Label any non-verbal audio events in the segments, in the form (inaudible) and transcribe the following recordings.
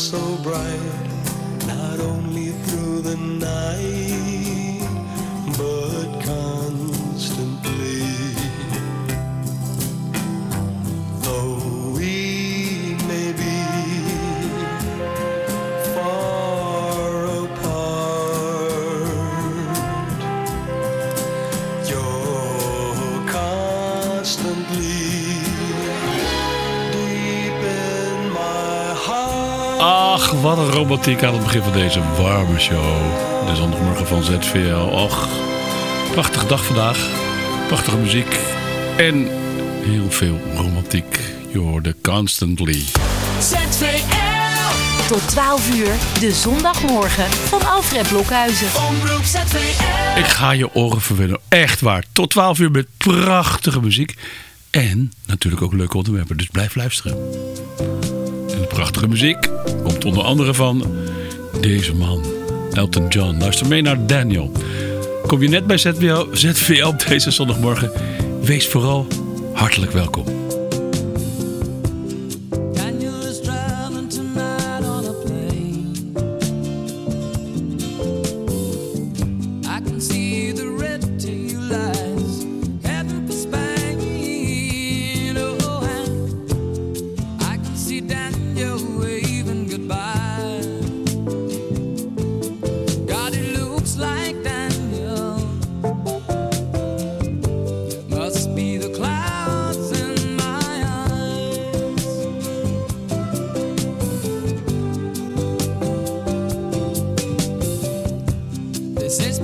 so bright. Romantiek aan het begin van deze warme show. De zondagmorgen van ZVL. Och, prachtige dag vandaag. Prachtige muziek. En heel veel romantiek. Je hoorde Constantly. ZVL. Tot 12 uur, de zondagmorgen van Alfred Blokhuizen. Omroep ZVL. Ik ga je oren verwennen. Echt waar. Tot 12 uur met prachtige muziek. En natuurlijk ook leuke onderwerpen. Dus blijf luisteren prachtige muziek. Komt onder andere van deze man, Elton John. Luister mee naar Daniel. Kom je net bij ZVL, ZVL op deze zondagmorgen? Wees vooral hartelijk welkom.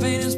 pain is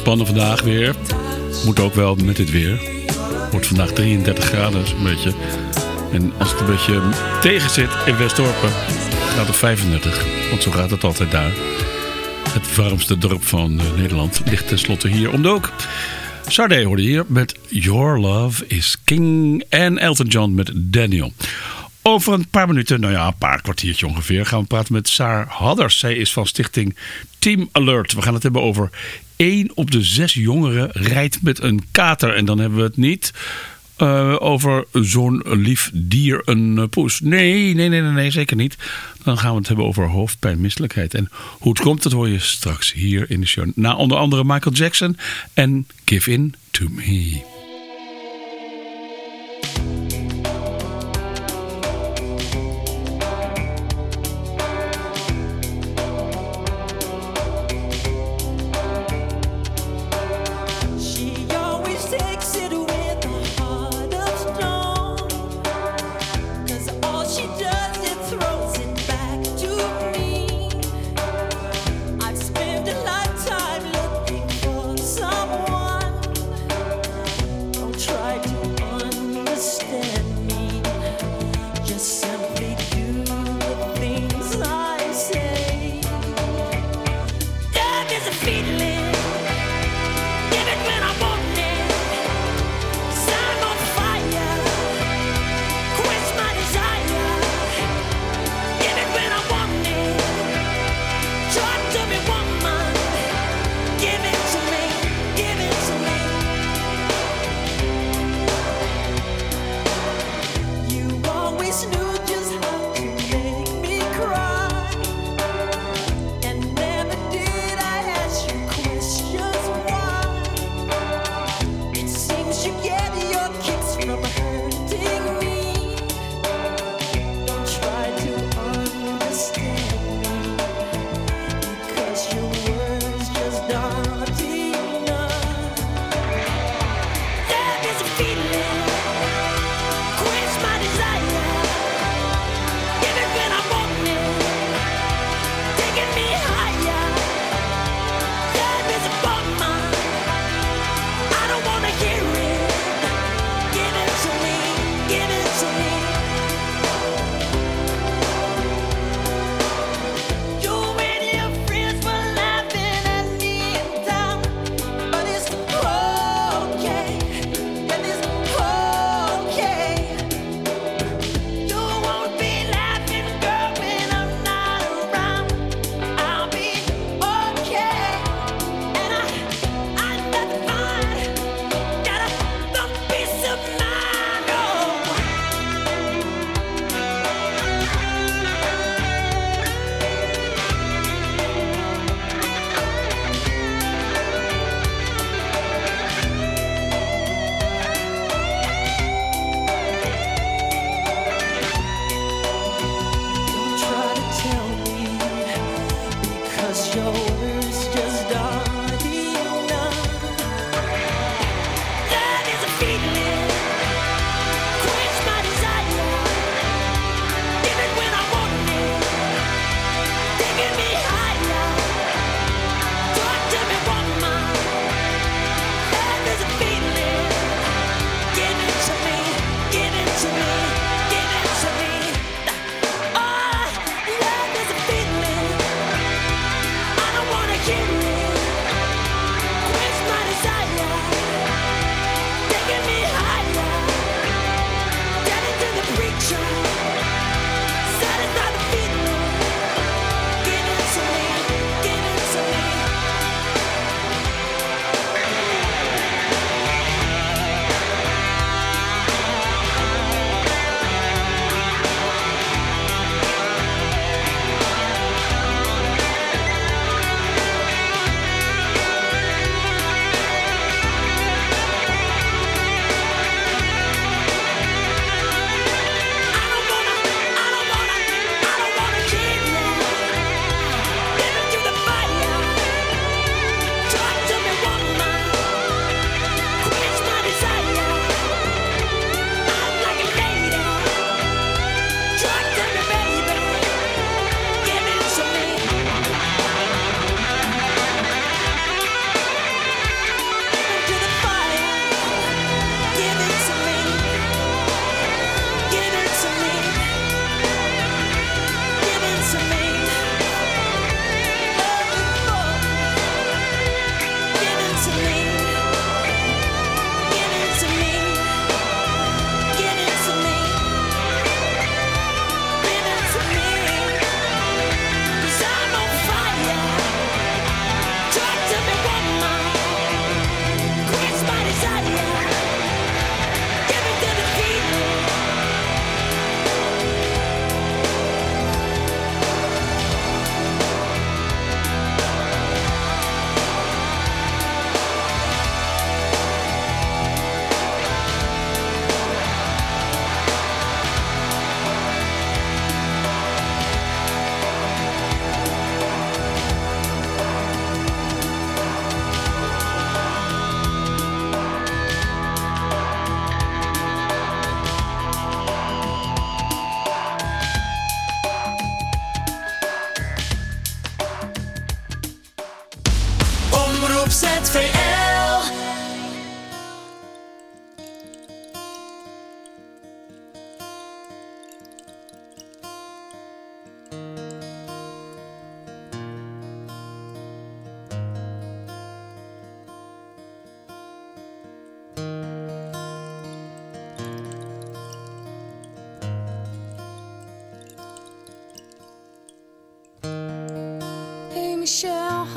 Ontspannen vandaag weer. Moet ook wel met dit weer. Wordt vandaag 33 graden, een beetje. En als het een beetje tegen zit in Westorpen, gaat het 35. Want zo gaat het altijd daar. Het warmste dorp van eh, Nederland ligt tenslotte hier om de hoek. Sade hoorde hier met Your Love is King. En Elton John met Daniel. Over een paar minuten, nou ja, een paar kwartiertje ongeveer, gaan we praten met Saar Hadders. Zij is van stichting Team Alert. We gaan het hebben over één op de zes jongeren rijdt met een kater. En dan hebben we het niet uh, over zo'n lief dier, een uh, poes. Nee, nee, nee, nee, nee, zeker niet. Dan gaan we het hebben over hoofdpijn, misselijkheid. En hoe het komt, dat hoor je straks hier in de show. Na onder andere Michael Jackson en Give In To Me.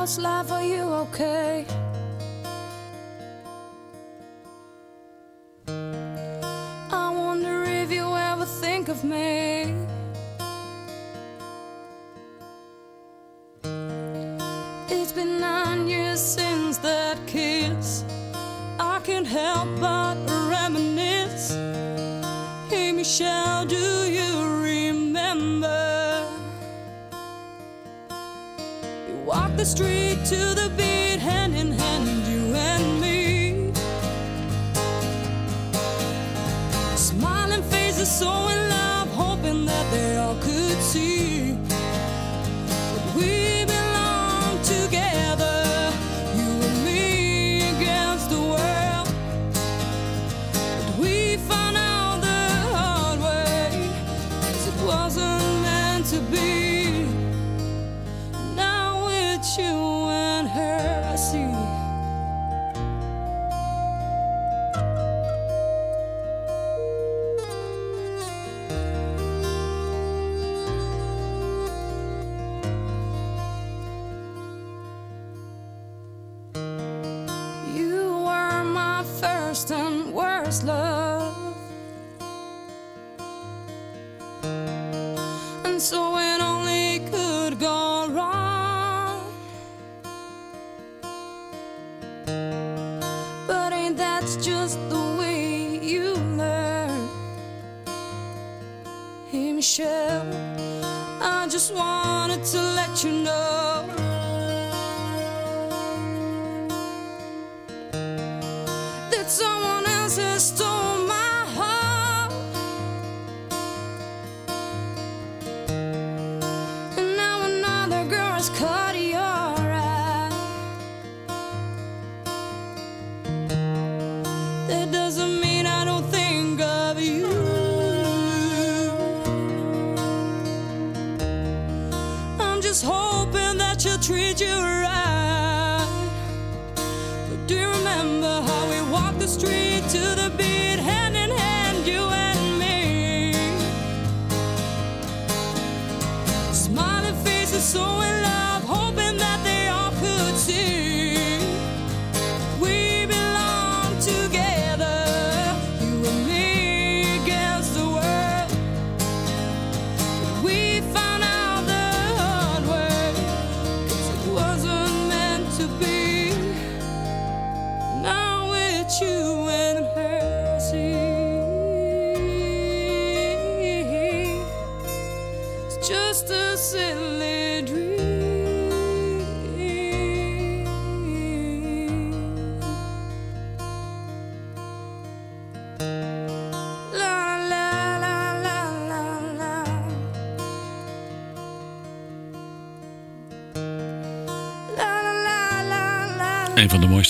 How's life? Are you okay? But ain't that just the way you learn? Hey, Michelle, I just wanted to let you know.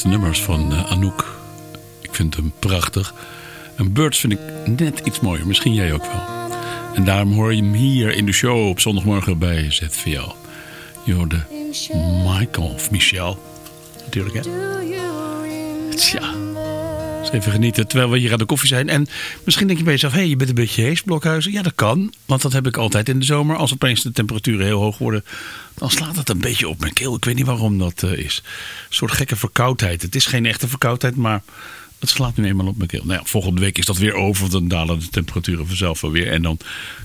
Nummers van eh, Anouk. Ik vind hem prachtig. En Birds vind ik net iets mooier. Misschien jij ook wel. En daarom hoor je hem hier in de show op zondagmorgen bij ZVL. Je hoorde Michael of Michel. Natuurlijk hè. Tja. Even genieten terwijl we hier aan de koffie zijn. En misschien denk je bij jezelf, hé, hey, je bent een beetje hees, Blokhuizen. Ja, dat kan. Want dat heb ik altijd in de zomer. Als opeens de temperaturen heel hoog worden, dan slaat het een beetje op mijn keel. Ik weet niet waarom dat eh, is. Een soort gekke verkoudheid. Het is geen echte verkoudheid, maar het slaat nu eenmaal op mijn keel. Nou ja, volgende week is dat weer over, dan dalen de temperaturen vanzelf wel weer. En dan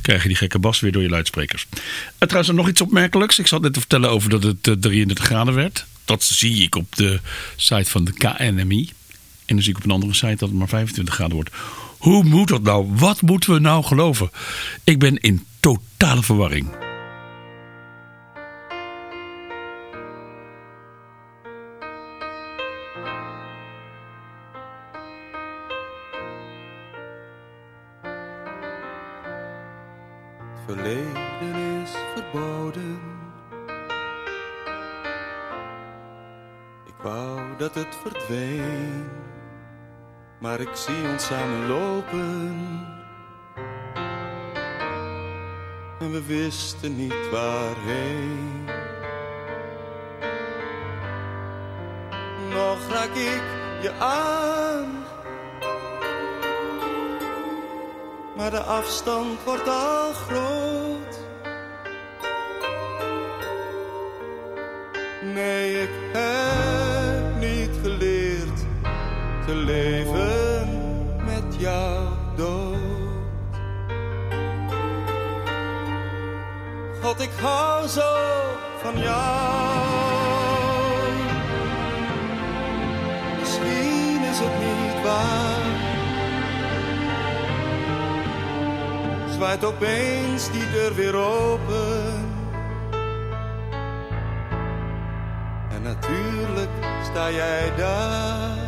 krijg je die gekke bas weer door je luidsprekers. En trouwens, nog iets opmerkelijks. Ik zat net te vertellen over dat het eh, 33 graden werd. Dat zie ik op de site van de KNMI. En dan zie ik op een andere site dat het maar 25 graden wordt. Hoe moet dat nou? Wat moeten we nou geloven? Ik ben in totale verwarring. Maar ik zie ons samen lopen. En we wisten niet waarheen. Nog raak ik je aan. Maar de afstand wordt al groot. Nee, ik heb te leven met jou dood. God, ik hou zo van jou. Misschien is het niet waar. Zwaait opeens die deur weer open. En natuurlijk sta jij daar.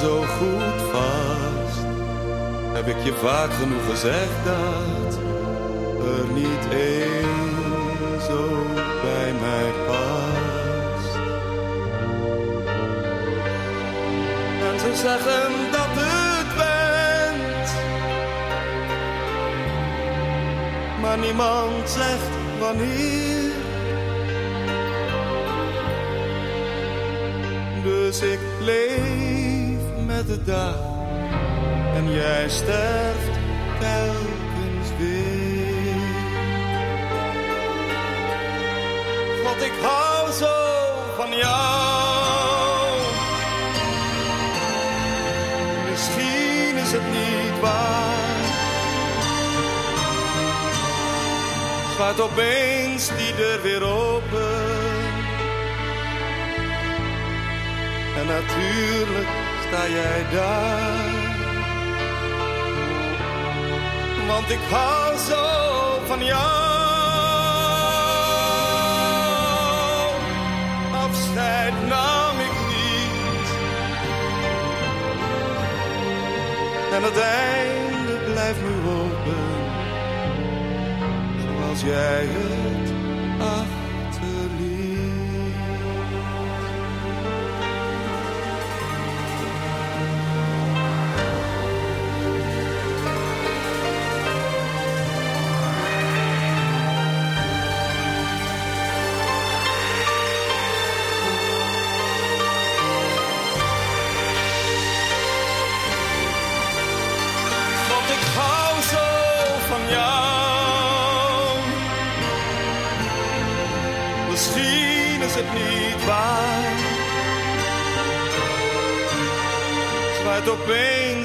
Zo goed vast. Heb ik je vaak genoeg gezegd dat er niet één zo bij mij past. En ze zeggen dat het bent. Maar niemand zegt wanneer. Dus ik leef met de dag en jij sterft telkens weer. God, ik hou zo van jou. Misschien is het niet waar. Gaat opeens die deur weer open. En natuurlijk sta jij daar. Want ik hou zo van jou. Afscheid nam ik niet. En het einde blijft nu open. Zoals jij het achterliet.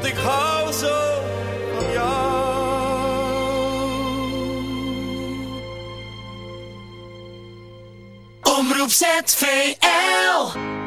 Want ik hou zo van jou. Omroep ZVL.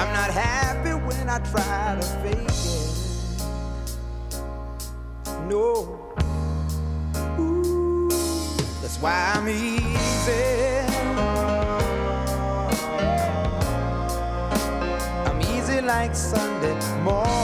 I'm not happy when I try to fake it. No. Ooh, that's why I'm easy. I'm easy like Sunday morning.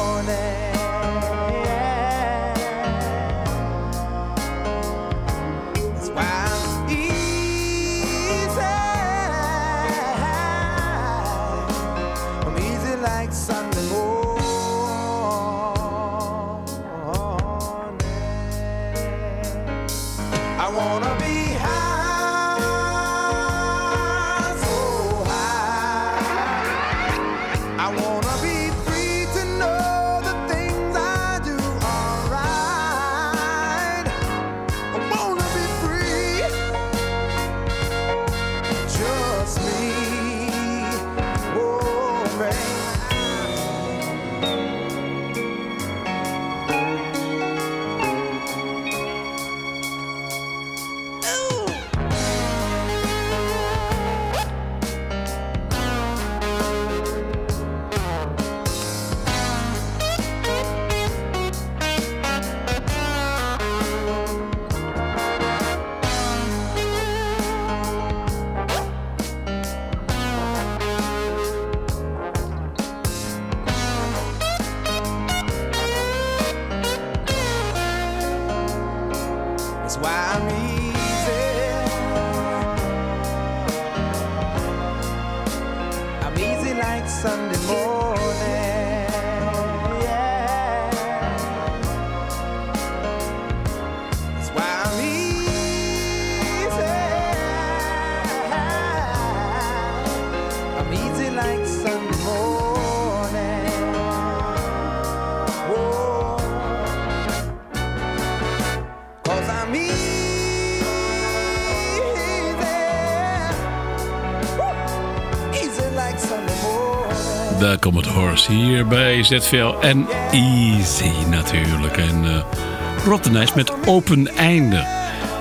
Het Horse hier bij ZVL en Easy natuurlijk. En uh, met open einde.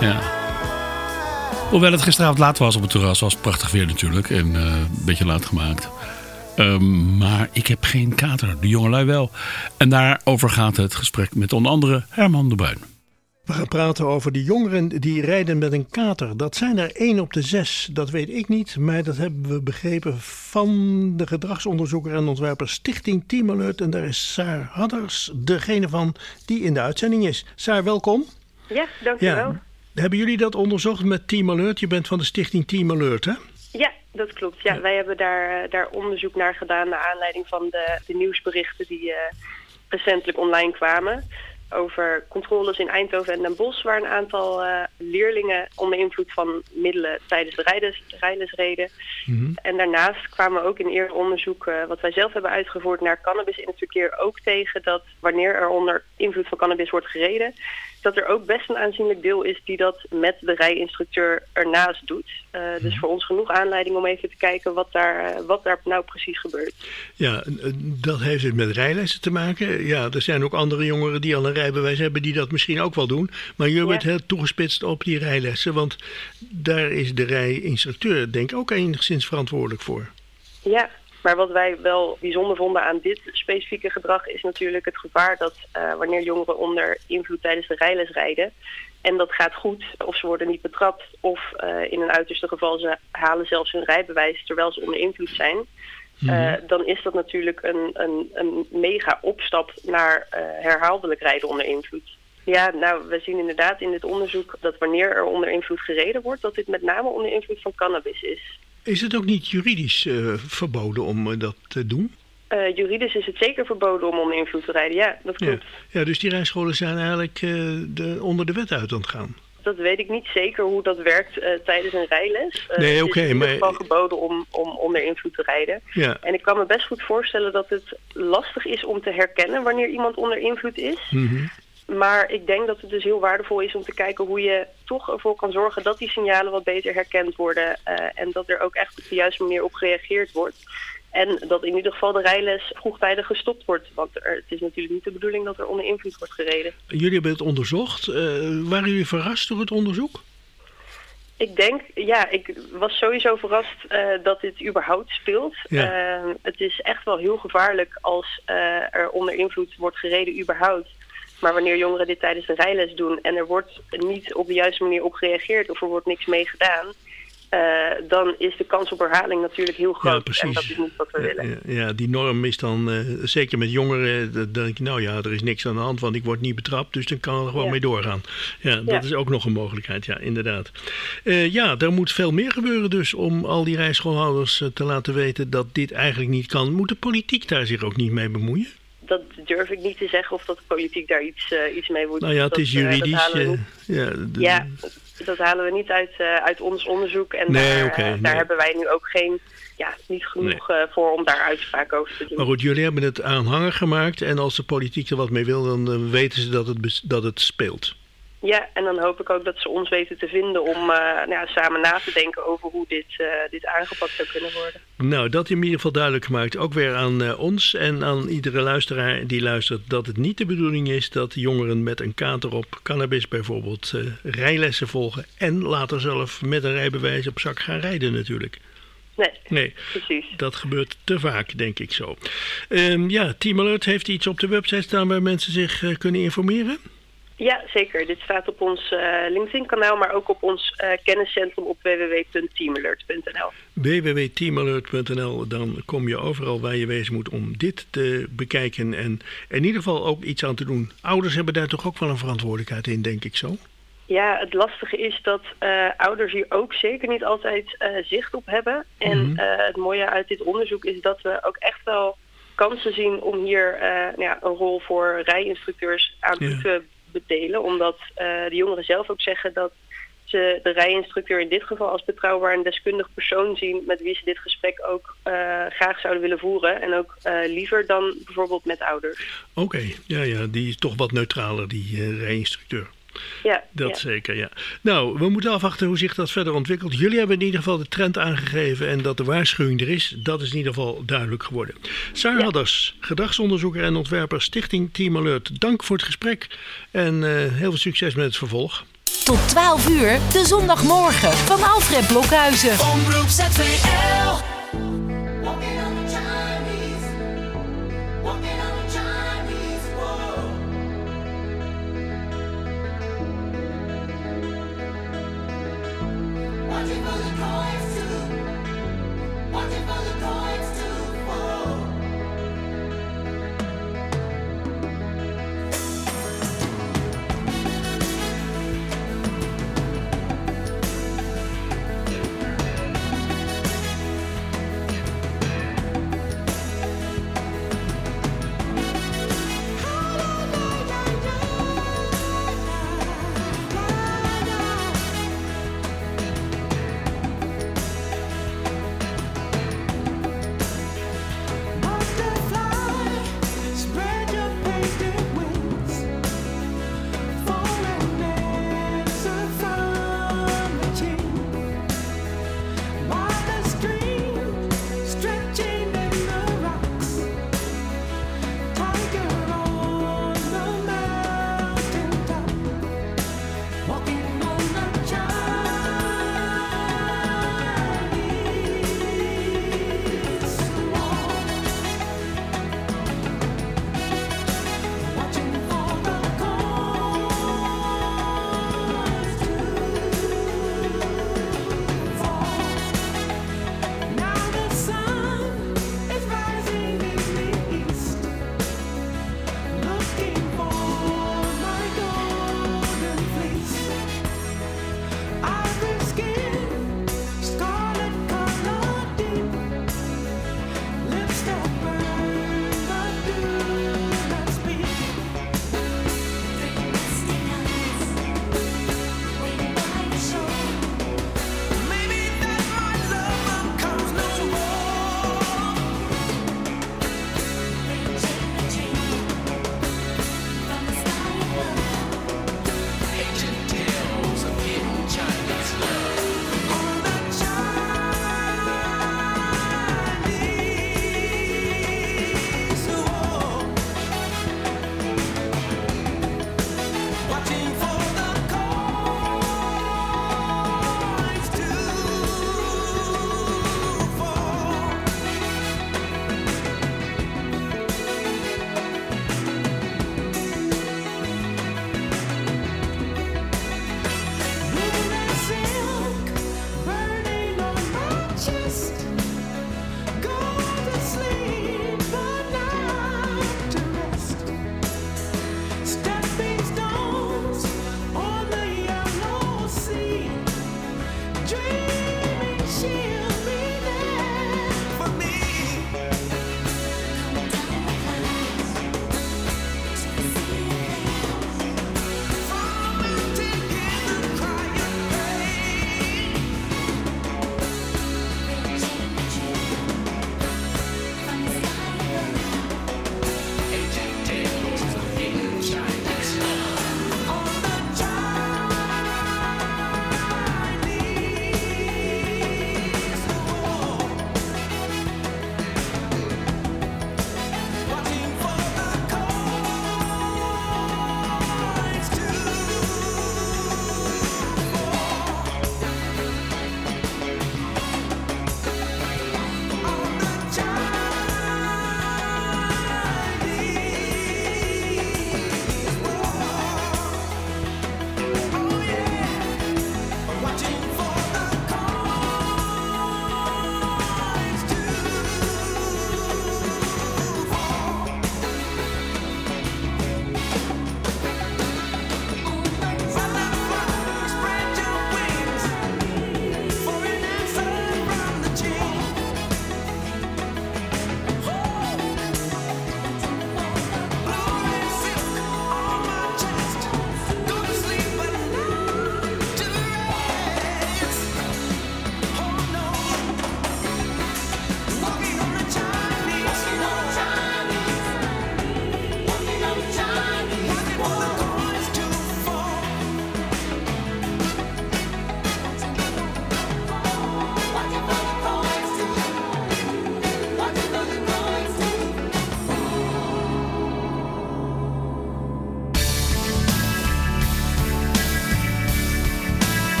Ja. Hoewel het gisteravond laat was op het terras, was prachtig weer natuurlijk. En eh, een beetje laat gemaakt. Ehm, maar ik heb geen kater, de jongelui wel. En daarover gaat het gesprek met onder andere Herman de Bruin. We gaan praten over de jongeren die rijden met een kater. Dat zijn er één op de zes, dat weet ik niet. Maar dat hebben we begrepen van de gedragsonderzoeker en ontwerper Stichting Team Alert. En daar is Saar Hadders, degene van die in de uitzending is. Saar, welkom. Ja, dankjewel. Hebben jullie dat onderzocht met Team Alert? Je bent van de Stichting Team Alert, hè? Ja, dat klopt. Ja, wij hebben daar, eh, daar onderzoek naar gedaan naar aanleiding van de, de nieuwsberichten die eh, recentelijk online kwamen. Over controles in Eindhoven en Den Bosch, waar een aantal eh, leerlingen onder invloed van middelen tijdens de rijles, rijles reden. En daarnaast kwamen we ook in eerder onderzoek, eh, wat wij zelf hebben uitgevoerd naar cannabis in het verkeer, ook tegen dat wanneer er onder invloed van cannabis wordt gereden, dat er ook best een aanzienlijk deel is die dat met de rijinstructeur ernaast doet. Eh, dus voor ons genoeg aanleiding om even te kijken wat daar, eh, wat daar nou precies gebeurt. Ja, dat heeft het met rijlessen te maken. Ja, er zijn ook andere jongeren die al een rijbewijs hebben die dat misschien ook wel doen. Maar jullie Ja. bent heel toegespitst op die rijlessen, want daar is de rijinstructeur denk ik ook enigszins verantwoordelijk voor. Ja, maar wat wij wel bijzonder vonden aan dit specifieke gedrag is natuurlijk het gevaar dat eh, wanneer jongeren onder invloed tijdens de rijles rijden, en dat gaat goed, of ze worden niet betrapt, of eh, in een uiterste geval ze halen zelfs hun rijbewijs terwijl ze onder invloed zijn. eh, dan is dat natuurlijk een, een, een mega opstap naar herhaaldelijk rijden onder invloed. Ja, nou, we zien inderdaad in dit onderzoek dat wanneer er onder invloed gereden wordt, dat dit met name onder invloed van cannabis is. Is het ook niet juridisch eh, verboden om eh, dat te doen? Eh, juridisch is het zeker verboden om onder invloed te rijden, ja, dat klopt. ja, dus die rijscholen zijn eigenlijk de, onder de wet uit aan het gaan. Dat weet ik niet zeker hoe dat werkt tijdens een rijles. Nee, het oké, is in ieder maar- geval geboden om, om onder invloed te rijden. Ja. En ik kan me best goed voorstellen dat het lastig is om te herkennen wanneer iemand onder invloed is. Mhm. Maar ik denk dat het dus heel waardevol is om te kijken hoe je toch ervoor kan zorgen dat die signalen wat beter herkend worden. eh, en dat er ook echt op de juiste manier op gereageerd wordt. En dat in ieder geval de rijles vroegtijdig gestopt wordt. Want er, het is natuurlijk niet de bedoeling dat er onder invloed wordt gereden. Jullie hebben het onderzocht. Eh, waren jullie verrast door het onderzoek? Ik denk, ja, ik was sowieso verrast eh, dat dit überhaupt speelt. Ja. Het is echt wel heel gevaarlijk als er onder invloed wordt gereden überhaupt. Maar wanneer jongeren dit tijdens de rijles doen en er wordt niet op de juiste manier op gereageerd of er wordt niks mee gedaan, eh, dan is de kans op herhaling natuurlijk heel groot. Ja, precies. En dat is niet wat we willen. Ja, die norm is dan, eh, zeker met jongeren, dan denk je, nou ja, er is niks aan de hand, want ik word niet betrapt, dus dan kan er gewoon Ja. mee doorgaan. Ja, dat Ja. is ook nog een mogelijkheid, ja, inderdaad. Eh, ja, er moet veel meer gebeuren dus om al die rijschoolhouders eh, te laten weten dat dit eigenlijk niet kan. Moet de politiek daar zich ook niet mee bemoeien? Dat durf ik niet te zeggen of dat de politiek daar iets, eh, iets mee moet Nou ja, het Dat, is eh, dat juridisch. we eh, ja, de- Ja, dat halen we niet uit, uit ons onderzoek. En Nee, daar, daar nee. hebben wij nu ook geen, ja, niet genoeg voor om daar uitspraak over te doen. Maar goed, jullie hebben het aanhanger gemaakt en als de politiek er wat mee wil, dan weten ze dat het, dat het speelt. Ja, en dan hoop ik ook dat ze ons weten te vinden om eh, nou ja, samen na te denken over hoe dit, eh, dit aangepakt zou kunnen worden. Nou, dat in ieder geval duidelijk gemaakt. Ook weer aan eh, ons en aan iedere luisteraar die luistert dat het niet de bedoeling is dat jongeren met een kater op cannabis bijvoorbeeld rijlessen volgen en later zelf met een rijbewijs op zak gaan rijden natuurlijk. Nee, Nee, precies. dat gebeurt te vaak, denk ik zo. Ehm, ja, Team Alert heeft iets op de website staan waar mensen zich kunnen informeren. Ja, zeker. Dit staat op ons eh, LinkedIn-kanaal, maar ook op ons eh, kenniscentrum op www.teamalert.nl. www.teamalert.nl, dan kom je overal waar je wezen moet om dit te bekijken en in ieder geval ook iets aan te doen. Ouders hebben daar toch ook wel een verantwoordelijkheid in, denk ik zo. Ja, het lastige is dat eh, ouders hier ook zeker niet altijd zicht op hebben. En Mhm. het mooie uit dit onderzoek is dat we ook echt wel kansen zien om hier nou ja, een rol voor rijinstructeurs aan Ja. toe te bedelen. Omdat eh, de jongeren zelf ook zeggen dat ze de rijinstructeur in dit geval als betrouwbaar en deskundig persoon zien met wie ze dit gesprek ook eh, graag zouden willen voeren. En ook eh, liever dan bijvoorbeeld met ouders. Oké, ja, ja, die is toch wat neutraler, die eh rijinstructeur. Ja, Dat ja. zeker, ja. Nou, we moeten afwachten hoe zich dat verder ontwikkelt. Jullie hebben in ieder geval de trend aangegeven en dat de waarschuwing er is. Dat is in ieder geval duidelijk geworden. Sarah Ja. Hadders, gedragsonderzoeker en ontwerper Stichting Team Alert. Dank voor het gesprek en eh, heel veel succes met het vervolg. Tot 12 uur, de zondagmorgen van Alfred Blokhuizen. Omroep ZVL.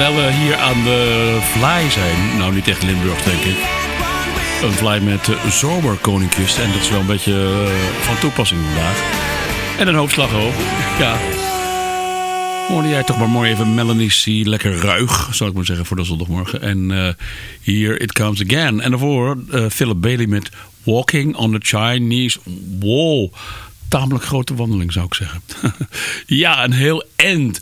Terwijl we hier aan de Vlaai zijn, nou niet echt Limburg denk ik. Een Vlaai met uh, zomerkoninkjes en dat is wel een beetje eh, van toepassing vandaag. En een hoofdslag ook, (laughs) ja. Hoorde jij toch maar mooi even Melanie C. Lekker ruig, zal ik maar zeggen, voor de zondagmorgen. En eh Here It Comes Again. En daarvoor eh, Philip Bailey met Walking on the Chinese Wall. Tamelijk grote wandeling, zou ik zeggen. (laughs) ja, een heel end.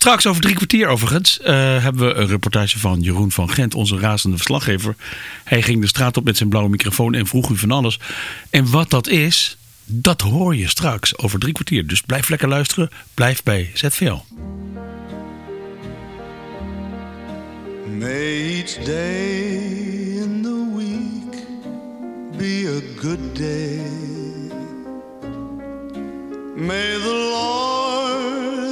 Straks over drie kwartier overigens eh, hebben we een reportage van Jeroen van Gent, onze razende verslaggever. Hij ging de straat op met zijn blauwe microfoon en vroeg u van alles. En wat dat is, dat hoor je straks over drie kwartier. Dus blijf lekker luisteren, blijf bij ZVL. May each day in the week be a good day. May the Lord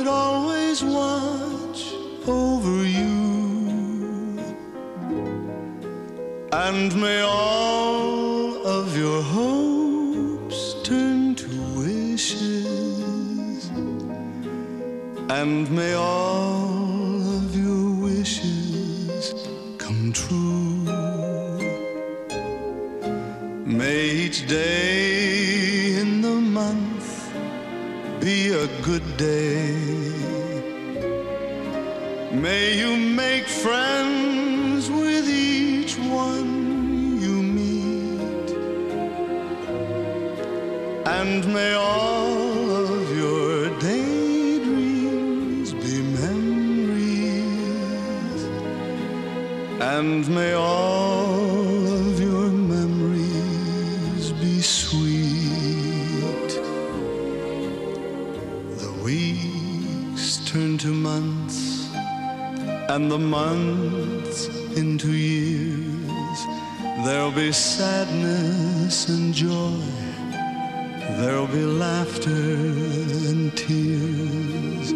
watch over you. And may all of your hopes turn to wishes. And may all of your wishes come true. May each day in the month be a good day. May you make friends with each one you meet. And may all of your daydreams be memories. And may all of your memories be sweet. The weeks turn to months, and the months into years. There'll be sadness and joy. There'll be laughter and tears.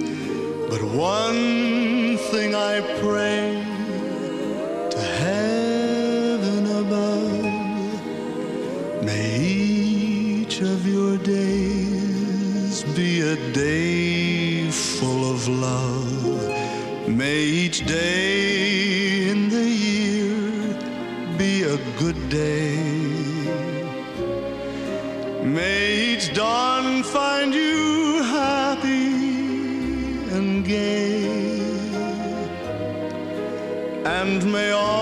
But one thing I pray to heaven above may each of your days be a day May each day in the year be a good day. May each dawn find you happy and gay. And may all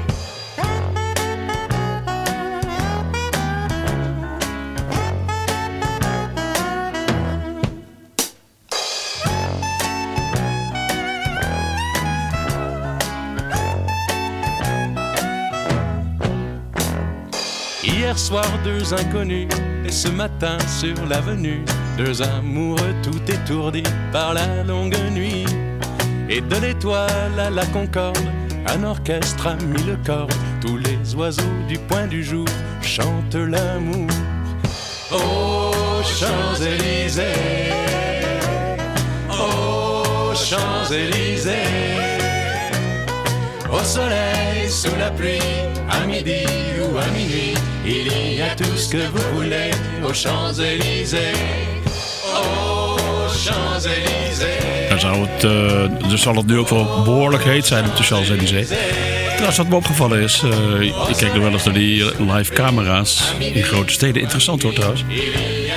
Hier soir, deux inconnus, et ce matin sur l'avenue, deux amoureux tout étourdis par la longue nuit. Et de l'étoile à la concorde, un orchestre a mis le corps. Tous les oiseaux du point du jour chantent l'amour. Aux Champs-Élysées, aux Champs-Élysées, au soleil, sous la pluie, à midi ou à minuit, il y a tout ce que vous voulez aux Champs-Élysées. Aux Champs-Élysées. Dan zou het, eh, dus zal het nu ook wel behoorlijk heet zijn op de Champs-Élysées. Trouwens, wat me opgevallen is, eh, ik kijk er wel eens naar die live camera's in grote steden. Interessant hoor trouwens.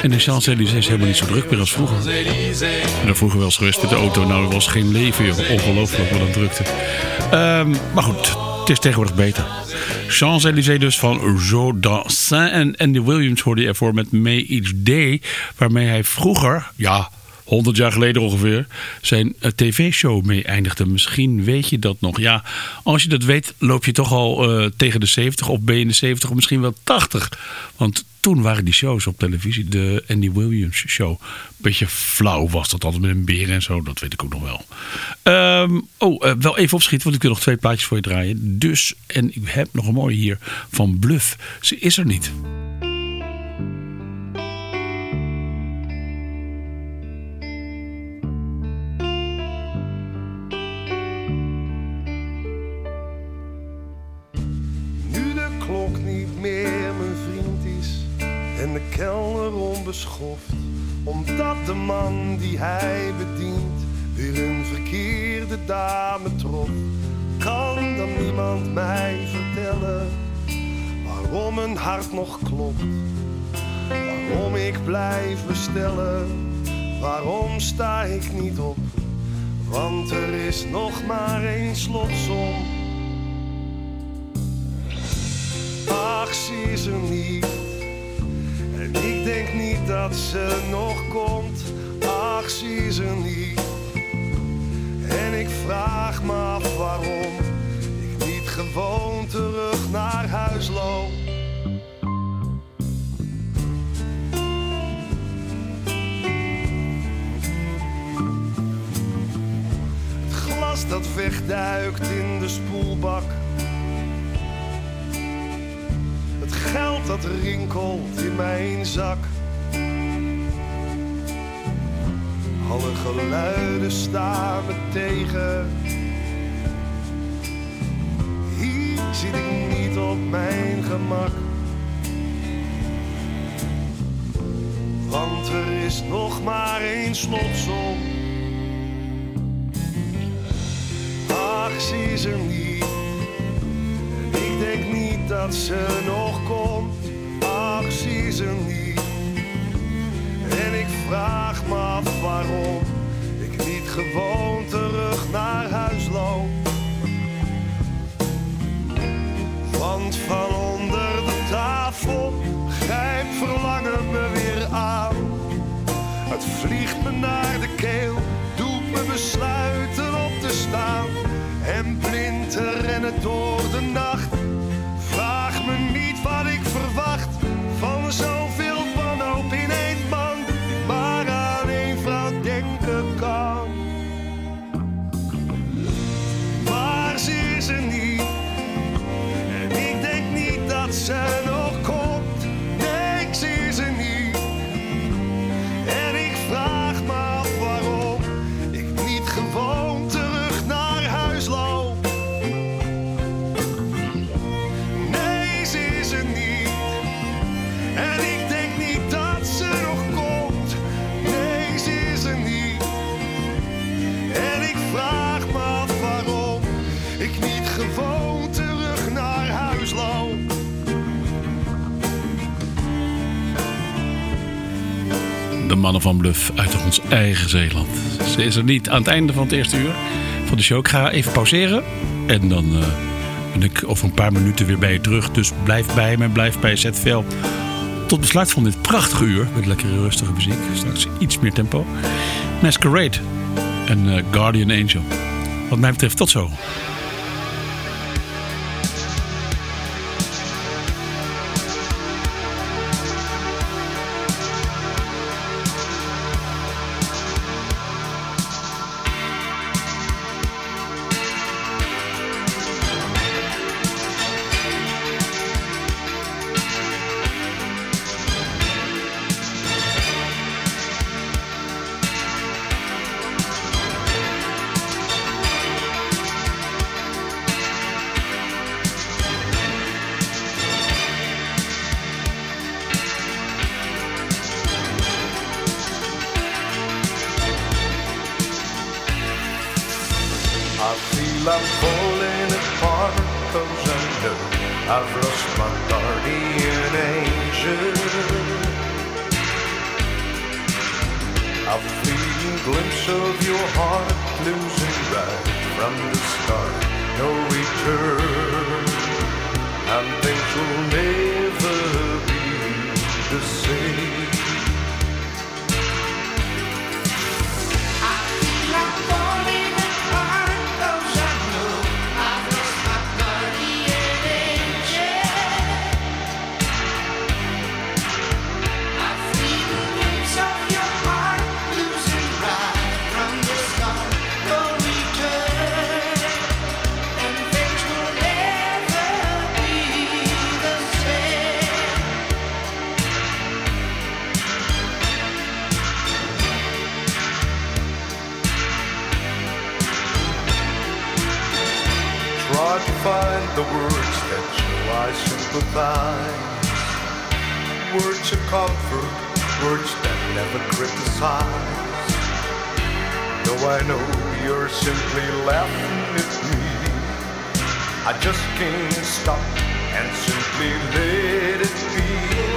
En de Champs-Élysées is helemaal niet zo druk meer als vroeger. Er vroeger wel eens geweest met de auto. Nou, er was geen leven, joh. Ongelooflijk wat een drukte. Ehm, maar goed, het is tegenwoordig beter. Champs-Élysées dus van Dassin. En Andy Williams hoorde je ervoor met May Each Day. Waarmee hij vroeger, ja, 100 jaar geleden ongeveer, zijn eh, tv-show mee eindigde. Misschien weet je dat nog. Ja, als je dat weet, loop je toch al eh, tegen de 70 of ben je in de 70 of misschien wel 80. Want toen waren die shows op televisie, de Andy Williams show. Beetje flauw was dat altijd met een beer en zo, dat weet ik ook nog wel. Ehm, oh, eh, wel even opschieten, want ik wil nog twee plaatjes voor je draaien. Dus, en ik heb nog een mooie hier van Bluff. Ze is er niet. Kelner onbeschoft, omdat de man die hij bedient weer een verkeerde dame trof, kan dan niemand mij vertellen waarom mijn hart nog klopt, waarom ik blijf bestellen, waarom sta ik niet op, want er is nog maar één slotsom. Ach, is er niet. Ik denk niet dat ze nog komt. Ach, ze is er niet. En ik vraag me af waarom ik niet gewoon terug naar huis loop. Het glas dat wegduikt in de spoelbak. Geld dat rinkelt in mijn zak. Alle geluiden staan me tegen. Hier zit ik niet op mijn gemak. Want er is nog maar één slotsom. Ach, ze is er niet. Ik denk niet dat ze nog komt. Ach, ze is er niet. En ik vraag me af waarom ik niet gewoon terug naar huis loop. Want van onder de tafel grijpt verlangen me weer aan. Het vliegt me naar de keel, doet me besluiten op te staan. En blind rennen door de nacht. Wat van Bluff uit ons eigen Zeeland. Ze is er niet aan het einde van het eerste uur van de show. Ik ga even pauzeren. En dan eh, ben ik over een paar minuten weer bij je terug. Dus blijf bij me, blijf bij ZVL. Tot besluit van dit prachtige uur. Met lekkere rustige muziek. Straks iets meer tempo. Masquerade en eh, Guardian Angel. Wat mij betreft tot zo. heart losing right from the start. No return, and things will never be the same. provide. Words of comfort, words that never criticize. Though I know you're simply laughing at me, I just can't stop and simply let it be.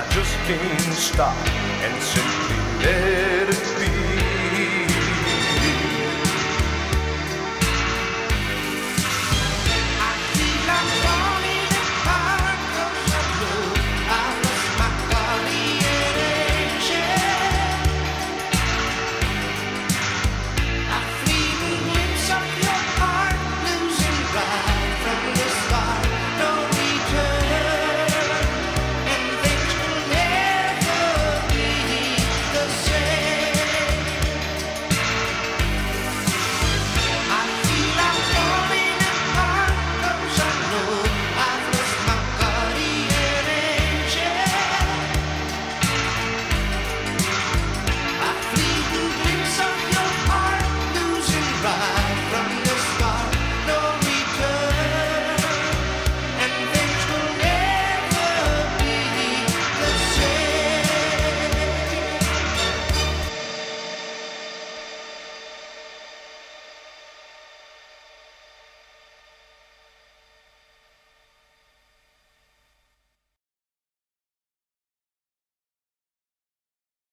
I just can't stop and simply let